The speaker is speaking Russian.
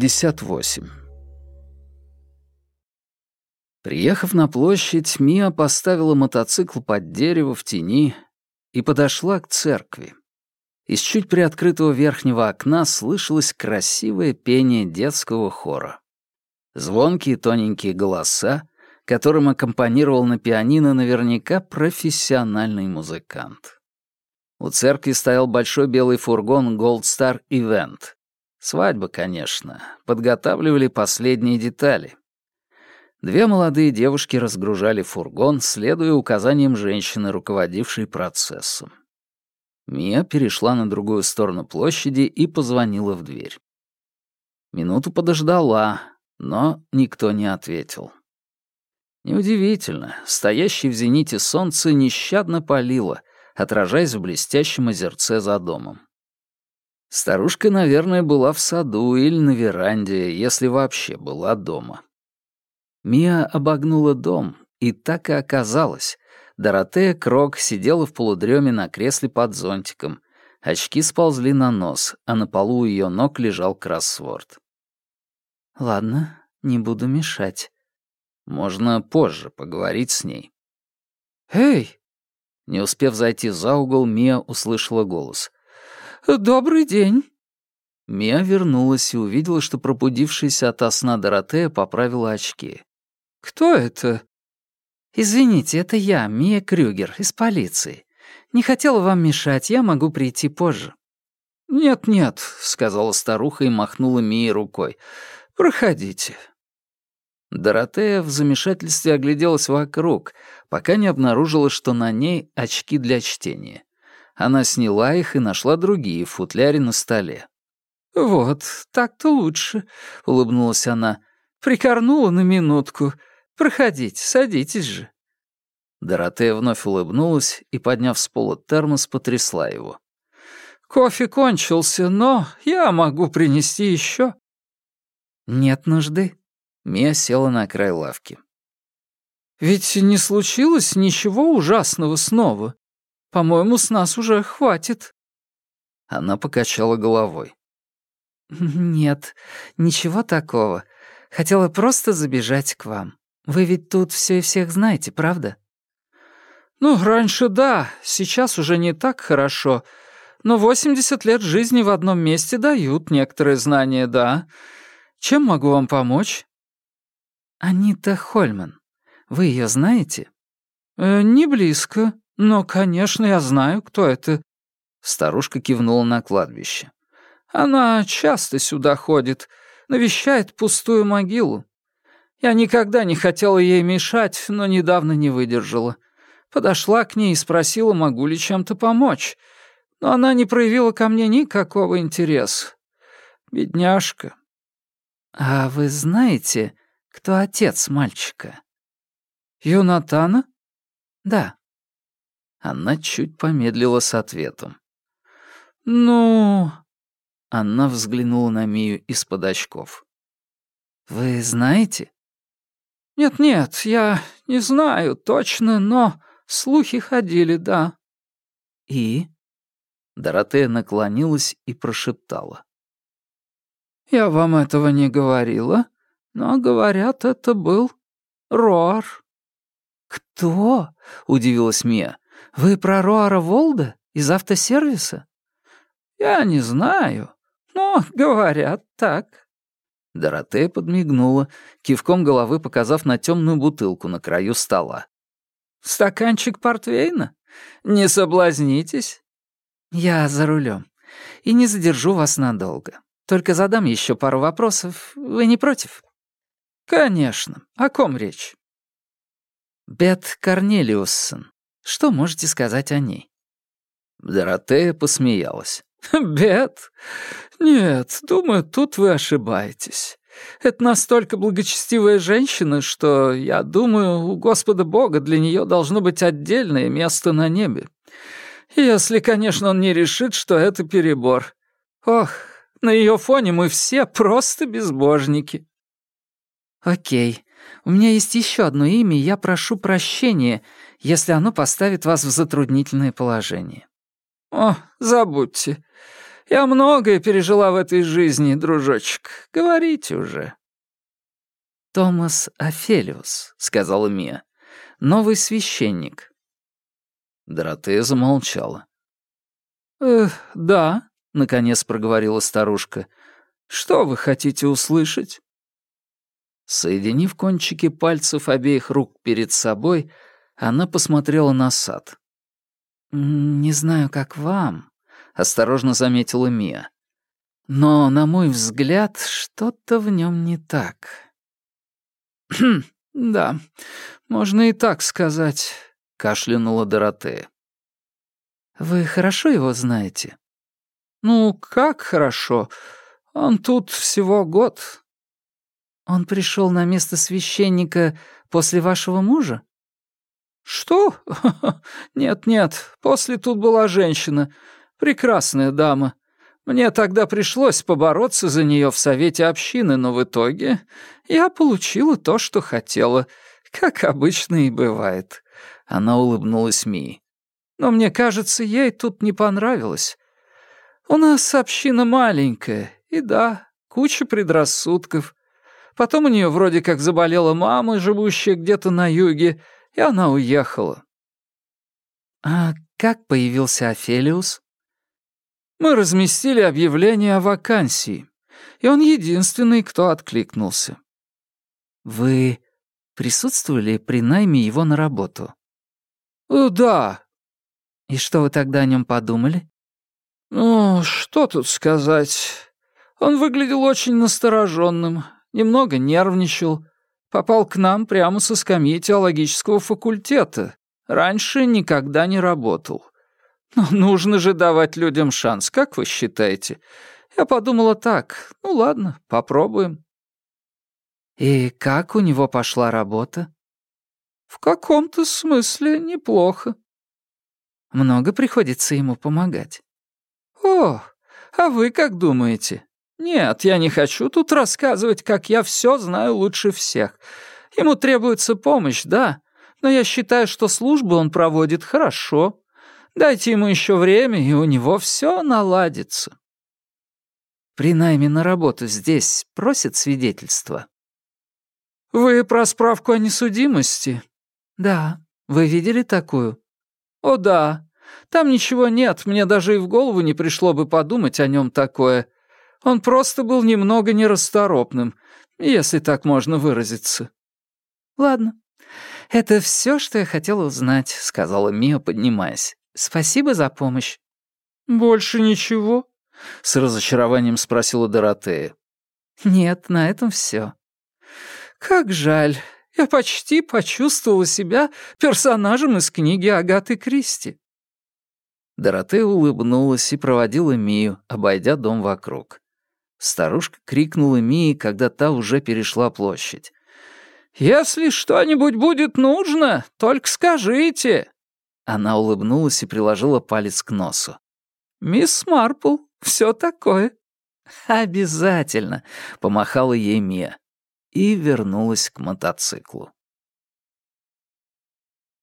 58. Приехав на площадь, Мия поставила мотоцикл под дерево в тени и подошла к церкви. Из чуть приоткрытого верхнего окна слышалось красивое пение детского хора. Звонкие тоненькие голоса, которым аккомпанировал на пианино наверняка профессиональный музыкант. У церкви стоял большой белый фургон Gold Star Event. Свадьба, конечно. Подготавливали последние детали. Две молодые девушки разгружали фургон, следуя указаниям женщины, руководившей процессом. Мия перешла на другую сторону площади и позвонила в дверь. Минуту подождала, но никто не ответил. Неудивительно, стоящее в зените солнце нещадно палило, отражаясь в блестящем озерце за домом. Старушка, наверное, была в саду или на веранде, если вообще была дома. Мия обогнула дом, и так и оказалось. Доротея Крок сидела в полудреме на кресле под зонтиком. Очки сползли на нос, а на полу у ее ног лежал кроссворд. «Ладно, не буду мешать. Можно позже поговорить с ней». «Эй!» Не успев зайти за угол, Мия услышала голос. «Добрый день!» Мия вернулась и увидела, что пробудившаяся ото сна Доротея поправила очки. «Кто это?» «Извините, это я, Мия Крюгер, из полиции. Не хотела вам мешать, я могу прийти позже». «Нет-нет», — сказала старуха и махнула Мии рукой. «Проходите». Доротея в замешательстве огляделась вокруг, пока не обнаружила, что на ней очки для чтения. Она сняла их и нашла другие в футляре на столе. «Вот, так-то лучше», — улыбнулась она. «Прикорнула на минутку. Проходите, садитесь же». Доротея вновь улыбнулась и, подняв с пола термос, потрясла его. «Кофе кончился, но я могу принести еще». «Нет нужды». Мия села на край лавки. «Ведь не случилось ничего ужасного снова. По-моему, с нас уже хватит». Она покачала головой. «Нет, ничего такого. Хотела просто забежать к вам. Вы ведь тут все и всех знаете, правда?» «Ну, раньше да, сейчас уже не так хорошо. Но 80 лет жизни в одном месте дают некоторые знания, да. Чем могу вам помочь?» «Анита Хольман. Вы ее знаете?» э, «Не близко, но, конечно, я знаю, кто это». Старушка кивнула на кладбище. «Она часто сюда ходит, навещает пустую могилу. Я никогда не хотела ей мешать, но недавно не выдержала. Подошла к ней и спросила, могу ли чем-то помочь. Но она не проявила ко мне никакого интереса. Бедняжка. «А вы знаете, кто отец мальчика?» «Юнатана?» «Да». Она чуть помедлила с ответом. «Ну...» Она взглянула на Мию из-под очков. «Вы знаете?» «Нет-нет, я не знаю точно, но слухи ходили, да». «И?» Доротея наклонилась и прошептала. «Я вам этого не говорила, но, говорят, это был Роар». «Кто?» — удивилась Мия. «Вы про Роара Волда из автосервиса?» «Я не знаю, но говорят так». Доротея подмигнула, кивком головы показав на темную бутылку на краю стола. «Стаканчик портвейна? Не соблазнитесь?» «Я за рулем и не задержу вас надолго. Только задам еще пару вопросов. Вы не против?» «Конечно. О ком речь?» «Бет Корнелиуссон. Что можете сказать о ней?» Доротея посмеялась. «Бет? Нет, думаю, тут вы ошибаетесь. Это настолько благочестивая женщина, что, я думаю, у Господа Бога для нее должно быть отдельное место на небе. Если, конечно, он не решит, что это перебор. Ох, на ее фоне мы все просто безбожники». «Окей. У меня есть еще одно имя, и я прошу прощения, если оно поставит вас в затруднительное положение». «О, забудьте. Я многое пережила в этой жизни, дружочек. Говорите уже». «Томас Офелиус», — сказала Мия. «Новый священник». Доротея замолчала. «Эх, да», — наконец проговорила старушка. «Что вы хотите услышать?» Соединив кончики пальцев обеих рук перед собой, она посмотрела на сад. «Не знаю, как вам», — осторожно заметила Мия. «Но, на мой взгляд, что-то в нем не так». «Хм, да, можно и так сказать», — кашлянула Доротея. «Вы хорошо его знаете?» «Ну, как хорошо? Он тут всего год». «Он пришел на место священника после вашего мужа?» «Что? Нет-нет, после тут была женщина. Прекрасная дама. Мне тогда пришлось побороться за нее в совете общины, но в итоге я получила то, что хотела, как обычно и бывает». Она улыбнулась Мии. «Но мне кажется, ей тут не понравилось. У нас община маленькая, и да, куча предрассудков. Потом у нее вроде как заболела мама, живущая где-то на юге, и она уехала. «А как появился Офелиус?» «Мы разместили объявление о вакансии, и он единственный, кто откликнулся». «Вы присутствовали при найме его на работу?» «Э, «Да». «И что вы тогда о нем подумали?» «Ну, что тут сказать? Он выглядел очень настороженным, немного нервничал, Попал к нам прямо со скамьи теологического факультета. Раньше никогда не работал. Но нужно же давать людям шанс, как вы считаете? Я подумала так, ну ладно, попробуем. И как у него пошла работа? В каком-то смысле неплохо. Много приходится ему помогать. О, а вы как думаете? «Нет, я не хочу тут рассказывать, как я все знаю лучше всех. Ему требуется помощь, да, но я считаю, что службу он проводит хорошо. Дайте ему еще время, и у него все наладится». «При найме на работу здесь просят свидетельства?» «Вы про справку о несудимости?» «Да. Вы видели такую?» «О, да. Там ничего нет, мне даже и в голову не пришло бы подумать о нем такое». Он просто был немного нерасторопным, если так можно выразиться». «Ладно. Это все, что я хотела узнать», — сказала Мия, поднимаясь. «Спасибо за помощь». «Больше ничего?» — с разочарованием спросила Доротея. «Нет, на этом все. «Как жаль. Я почти почувствовала себя персонажем из книги Агаты Кристи». Доротея улыбнулась и проводила Мию, обойдя дом вокруг. Старушка крикнула Мии, когда та уже перешла площадь. «Если что-нибудь будет нужно, только скажите!» Она улыбнулась и приложила палец к носу. «Мисс Марпл, все такое». «Обязательно!» — помахала ей Мия и вернулась к мотоциклу.